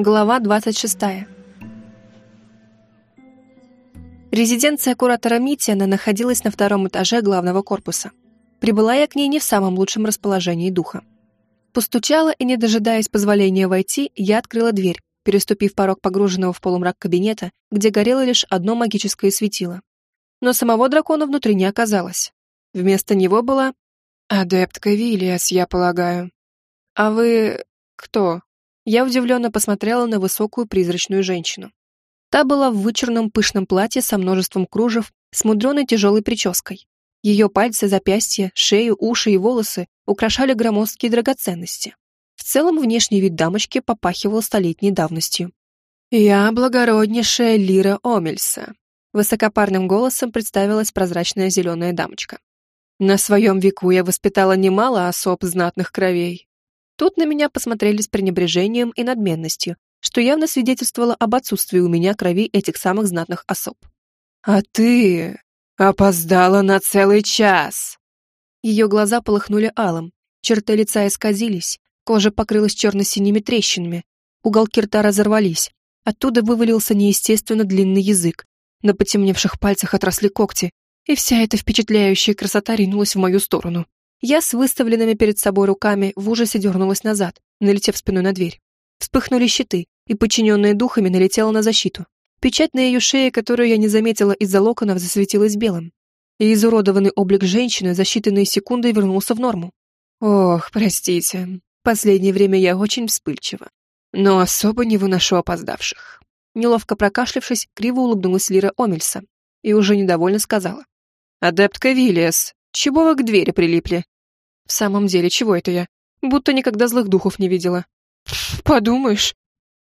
Глава 26. Резиденция куратора Митиана находилась на втором этаже главного корпуса. Прибыла я к ней не в самом лучшем расположении духа. Постучала и, не дожидаясь позволения войти, я открыла дверь, переступив порог погруженного в полумрак кабинета, где горело лишь одно магическое светило. Но самого дракона внутри не оказалось. Вместо него была... «Адептка Виллиас, я полагаю». «А вы... кто?» Я удивленно посмотрела на высокую призрачную женщину. Та была в вычурном пышном платье со множеством кружев, с мудреной тяжелой прической. Ее пальцы, запястья, шею, уши и волосы украшали громоздкие драгоценности. В целом внешний вид дамочки попахивал столетней давностью. «Я благороднейшая Лира Омельса», — высокопарным голосом представилась прозрачная зеленая дамочка. «На своем веку я воспитала немало особ знатных кровей, Тут на меня посмотрели с пренебрежением и надменностью, что явно свидетельствовало об отсутствии у меня крови этих самых знатных особ. «А ты опоздала на целый час!» Ее глаза полыхнули алым, черты лица исказились, кожа покрылась черно-синими трещинами, уголки рта разорвались, оттуда вывалился неестественно длинный язык, на потемневших пальцах отросли когти, и вся эта впечатляющая красота ринулась в мою сторону. Я с выставленными перед собой руками в ужасе дернулась назад, налетев спиной на дверь. Вспыхнули щиты, и, подчиненная духами, налетела на защиту. Печать на ее шее, которую я не заметила из-за локонов, засветилась белым. И изуродованный облик женщины за считанные секунды вернулся в норму. Ох, простите, последнее время я очень вспыльчива, но особо не выношу опоздавших. Неловко прокашлявшись, криво улыбнулась Лира Омельса и уже недовольно сказала. «Адептка Виллиас, чего вы к двери прилипли? В самом деле, чего это я? Будто никогда злых духов не видела. Подумаешь.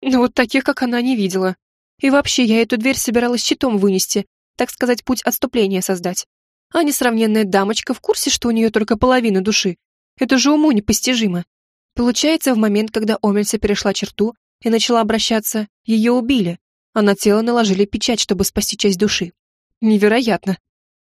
Ну вот таких, как она, не видела. И вообще, я эту дверь собиралась щитом вынести, так сказать, путь отступления создать. А несравненная дамочка в курсе, что у нее только половина души. Это же уму непостижимо. Получается, в момент, когда Омельса перешла черту и начала обращаться, ее убили, а на тело наложили печать, чтобы спасти часть души. Невероятно.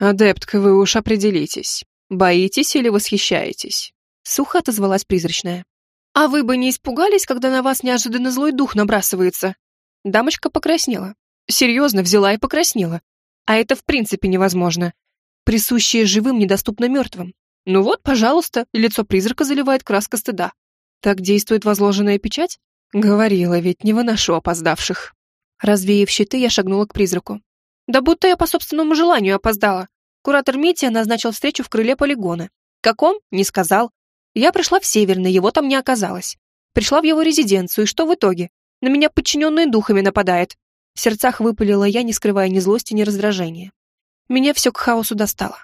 «Адептка, вы уж определитесь. Боитесь или восхищаетесь?» Сухо отозвалась призрачная. «А вы бы не испугались, когда на вас неожиданно злой дух набрасывается?» Дамочка покраснела. Серьезно, взяла и покраснела. А это в принципе невозможно. Присущее живым недоступно мертвым. Ну вот, пожалуйста, лицо призрака заливает краска стыда. Так действует возложенная печать? Говорила, ведь не выношу опоздавших. Развеяв щиты, я шагнула к призраку. Да будто я по собственному желанию опоздала. Куратор Мития назначил встречу в крыле полигона. Каком? Не сказал. Я пришла в Северный, его там не оказалось. Пришла в его резиденцию, и что в итоге? На меня подчиненные духами нападает. В сердцах выпалила я, не скрывая ни злости, ни раздражения. Меня все к хаосу достало.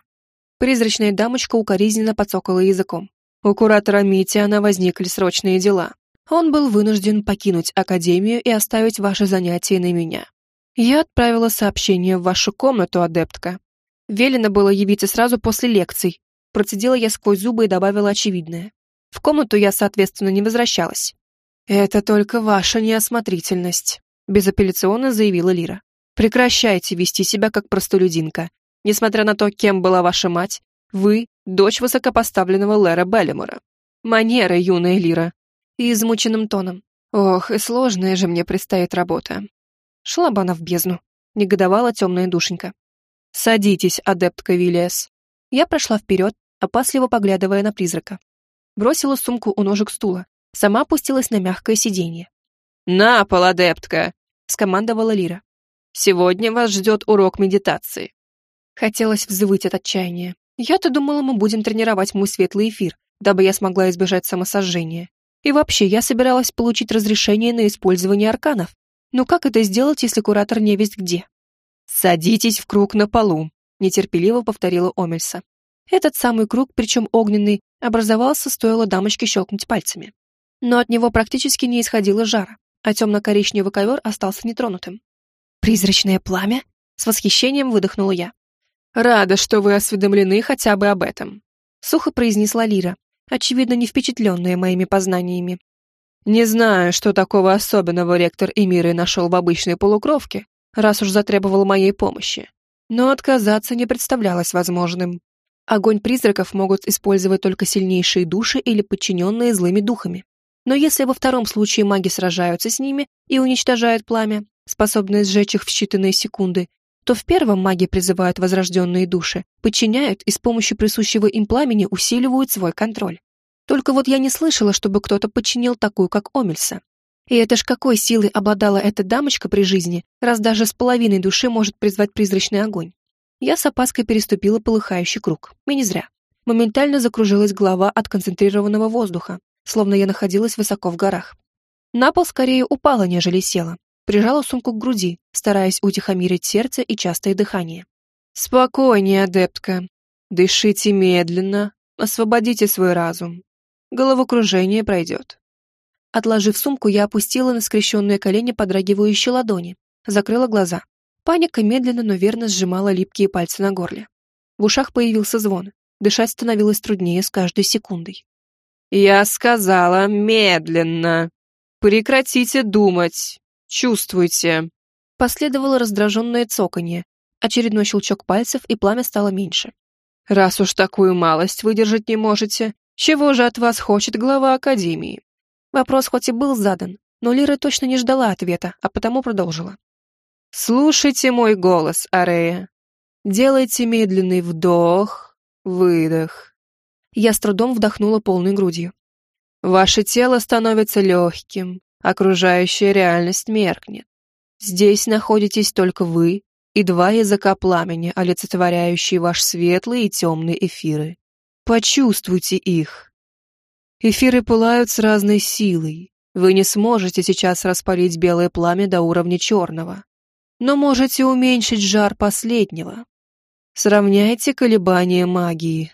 Призрачная дамочка укоризненно подсокала языком. У куратора Митиана возникли срочные дела. Он был вынужден покинуть Академию и оставить ваши занятия на меня. Я отправила сообщение в вашу комнату, адептка. Велено было явиться сразу после лекций. Процедила я сквозь зубы и добавила очевидное. В комнату я, соответственно, не возвращалась. «Это только ваша неосмотрительность», — безапелляционно заявила Лира. «Прекращайте вести себя как простолюдинка. Несмотря на то, кем была ваша мать, вы — дочь высокопоставленного Лера Беллимора. Манера, юная Лира». И измученным тоном. «Ох, и сложная же мне предстоит работа. Она в бездну. Негодовала темная душенька. «Садитесь, адептка Виллиас». Я прошла вперед, опасливо поглядывая на призрака. Бросила сумку у ножек стула. Сама опустилась на мягкое сиденье. «На пол, адептка!» — скомандовала Лира. «Сегодня вас ждет урок медитации». Хотелось взвыть от отчаяния. Я-то думала, мы будем тренировать мой светлый эфир, дабы я смогла избежать самосожжения. И вообще, я собиралась получить разрешение на использование арканов. Но как это сделать, если куратор не весть где? «Садитесь в круг на полу», — нетерпеливо повторила Омельса. Этот самый круг, причем огненный, образовался, стоило дамочке щелкнуть пальцами. Но от него практически не исходило жара, а темно-коричневый ковер остался нетронутым. «Призрачное пламя?» — с восхищением выдохнула я. «Рада, что вы осведомлены хотя бы об этом», — сухо произнесла Лира, очевидно, не впечатленная моими познаниями. Не знаю, что такого особенного ректор Эмиры нашел в обычной полукровке, раз уж затребовал моей помощи. Но отказаться не представлялось возможным. Огонь призраков могут использовать только сильнейшие души или подчиненные злыми духами. Но если во втором случае маги сражаются с ними и уничтожают пламя, способное сжечь их в считанные секунды, то в первом маги призывают возрожденные души, подчиняют и с помощью присущего им пламени усиливают свой контроль. Только вот я не слышала, чтобы кто-то подчинил такую, как Омельса. И это ж какой силой обладала эта дамочка при жизни, раз даже с половиной души может призвать призрачный огонь. Я с опаской переступила полыхающий круг. И не зря. Моментально закружилась голова от концентрированного воздуха, словно я находилась высоко в горах. На пол скорее упала, нежели села. Прижала сумку к груди, стараясь утихомирить сердце и частое дыхание. «Спокойнее, адептка. Дышите медленно, освободите свой разум. Головокружение пройдет». Отложив сумку, я опустила на скрещенные колени подрагивающие ладони, закрыла глаза. Паника медленно, но верно сжимала липкие пальцы на горле. В ушах появился звон. Дышать становилось труднее с каждой секундой. «Я сказала медленно. Прекратите думать. Чувствуйте». Последовало раздраженное цоканье, очередной щелчок пальцев, и пламя стало меньше. «Раз уж такую малость выдержать не можете, чего же от вас хочет глава Академии?» Вопрос хоть и был задан, но Лира точно не ждала ответа, а потому продолжила. «Слушайте мой голос, Арея. Делайте медленный вдох, выдох». Я с трудом вдохнула полной грудью. «Ваше тело становится легким, окружающая реальность меркнет. Здесь находитесь только вы и два языка пламени, олицетворяющие ваш светлый и темный эфиры. Почувствуйте их. Эфиры пылают с разной силой. Вы не сможете сейчас распалить белое пламя до уровня черного, но можете уменьшить жар последнего. Сравняйте колебания магии.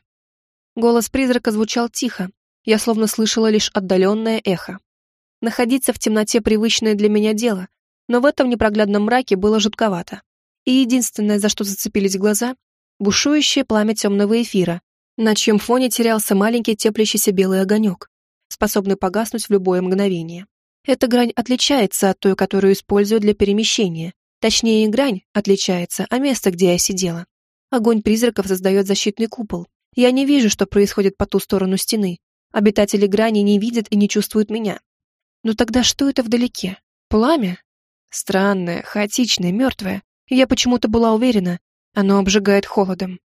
Голос призрака звучал тихо, я словно слышала лишь отдаленное эхо. Находиться в темноте привычное для меня дело, но в этом непроглядном мраке было жутковато. И единственное, за что зацепились глаза, бушующее пламя темного эфира, на чьем фоне терялся маленький теплящийся белый огонек, способный погаснуть в любое мгновение. Эта грань отличается от той, которую использую для перемещения, Точнее, не грань отличается, а место, где я сидела. Огонь призраков создает защитный купол. Я не вижу, что происходит по ту сторону стены. Обитатели грани не видят и не чувствуют меня. Но тогда что это вдалеке? Пламя? Странное, хаотичное, мертвое. я почему-то была уверена, оно обжигает холодом.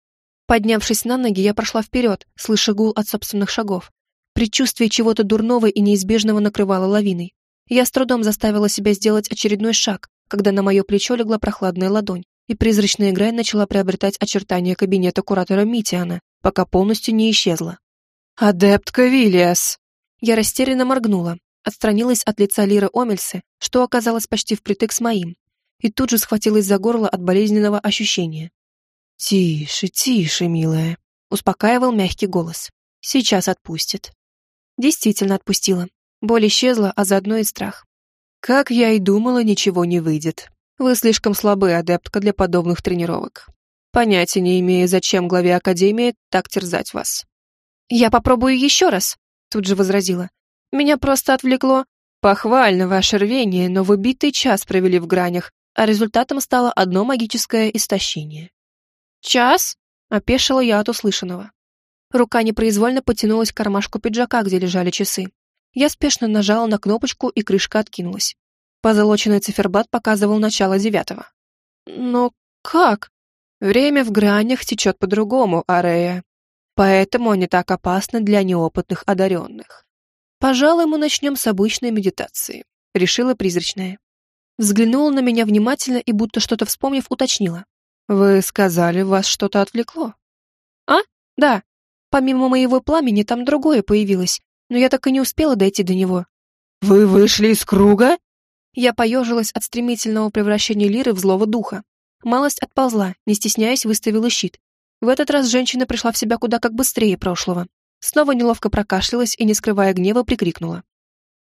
Поднявшись на ноги, я прошла вперед, слыша гул от собственных шагов. Предчувствие чего-то дурного и неизбежного накрывало лавиной. Я с трудом заставила себя сделать очередной шаг, когда на мое плечо легла прохладная ладонь, и призрачная грань начала приобретать очертания кабинета куратора Митиана, пока полностью не исчезла. «Адептка Виллиас!» Я растерянно моргнула, отстранилась от лица Лиры Омельсы, что оказалось почти впритык с моим, и тут же схватилась за горло от болезненного ощущения. «Тише, тише, милая», — успокаивал мягкий голос. «Сейчас отпустит». Действительно отпустила. Боль исчезла, а заодно и страх. Как я и думала, ничего не выйдет. Вы слишком слабы, адептка, для подобных тренировок. Понятия не имея, зачем главе Академии так терзать вас. Я попробую еще раз, тут же возразила. Меня просто отвлекло. Похвально ваше рвение, но вы битый час провели в гранях, а результатом стало одно магическое истощение. «Час?» — опешила я от услышанного. Рука непроизвольно потянулась к кармашку пиджака, где лежали часы. Я спешно нажала на кнопочку, и крышка откинулась. Позолоченный циферблат показывал начало девятого. Но как? Время в гранях течет по-другому, Арея. Поэтому они так опасны для неопытных одаренных. Пожалуй, мы начнем с обычной медитации, решила призрачная. Взглянула на меня внимательно и, будто что-то вспомнив, уточнила. Вы сказали, вас что-то отвлекло. А? Да. Помимо моего пламени там другое появилось, но я так и не успела дойти до него. «Вы вышли из круга?» Я поежилась от стремительного превращения Лиры в злого духа. Малость отползла, не стесняясь, выставила щит. В этот раз женщина пришла в себя куда как быстрее прошлого. Снова неловко прокашлялась и, не скрывая гнева, прикрикнула.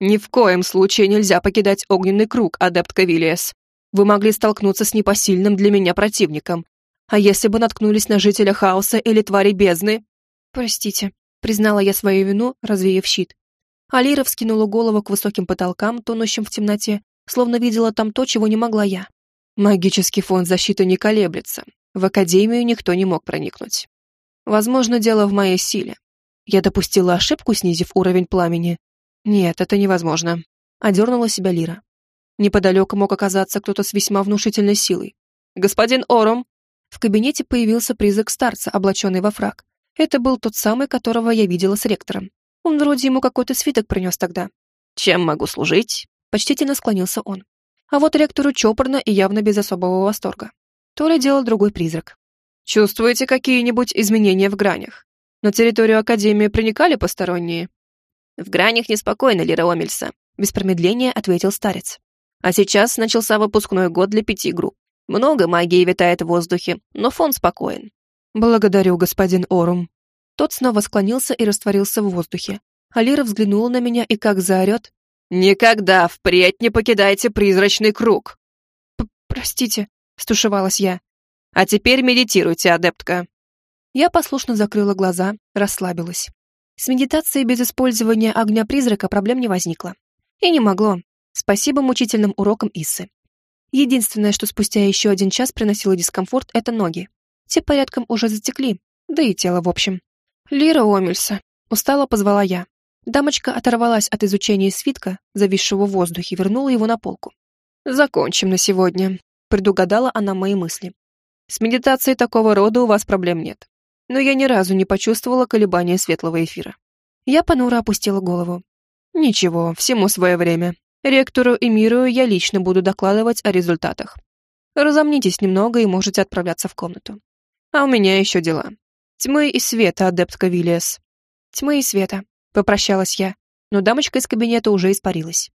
«Ни в коем случае нельзя покидать огненный круг, адепт Кавилиес. Вы могли столкнуться с непосильным для меня противником. А если бы наткнулись на жителя хаоса или твари бездны?» «Простите», Признала я свою вину, развеяв щит. Алира вскинула голову к высоким потолкам, тонущим в темноте, словно видела там то, чего не могла я. Магический фон защиты не колеблется. В Академию никто не мог проникнуть. Возможно, дело в моей силе. Я допустила ошибку, снизив уровень пламени. Нет, это невозможно. Одернула себя Лира. Неподалеку мог оказаться кто-то с весьма внушительной силой. «Господин Орум!» В кабинете появился призрак старца, облаченный во фраг. Это был тот самый, которого я видела с ректором. Он вроде ему какой-то свиток принес тогда. «Чем могу служить?» Почтительно склонился он. А вот ректору чопорно и явно без особого восторга. То ли делал другой призрак. «Чувствуете какие-нибудь изменения в гранях? На территорию Академии проникали посторонние?» «В гранях неспокойно, Лира Омельса», — без промедления ответил старец. «А сейчас начался выпускной год для пяти групп. Много магии витает в воздухе, но фон спокоен». «Благодарю, господин Орум». Тот снова склонился и растворился в воздухе. Алира взглянула на меня и как заорет. «Никогда впредь не покидайте призрачный круг!» П «Простите», — стушевалась я. «А теперь медитируйте, адептка». Я послушно закрыла глаза, расслабилась. С медитацией без использования огня призрака проблем не возникло. И не могло. Спасибо мучительным урокам Иссы. Единственное, что спустя еще один час приносило дискомфорт, это ноги. Те порядком уже затекли, да и тело в общем. «Лира Омельса», — устало позвала я. Дамочка оторвалась от изучения свитка, зависшего в воздухе, вернула его на полку. «Закончим на сегодня», — предугадала она мои мысли. «С медитацией такого рода у вас проблем нет. Но я ни разу не почувствовала колебания светлого эфира». Я понуро опустила голову. «Ничего, всему свое время. Ректору и миру я лично буду докладывать о результатах. Разомнитесь немного и можете отправляться в комнату. А у меня еще дела. Тьмы и света, адептка Виллиас. Тьмы и света, попрощалась я, но дамочка из кабинета уже испарилась.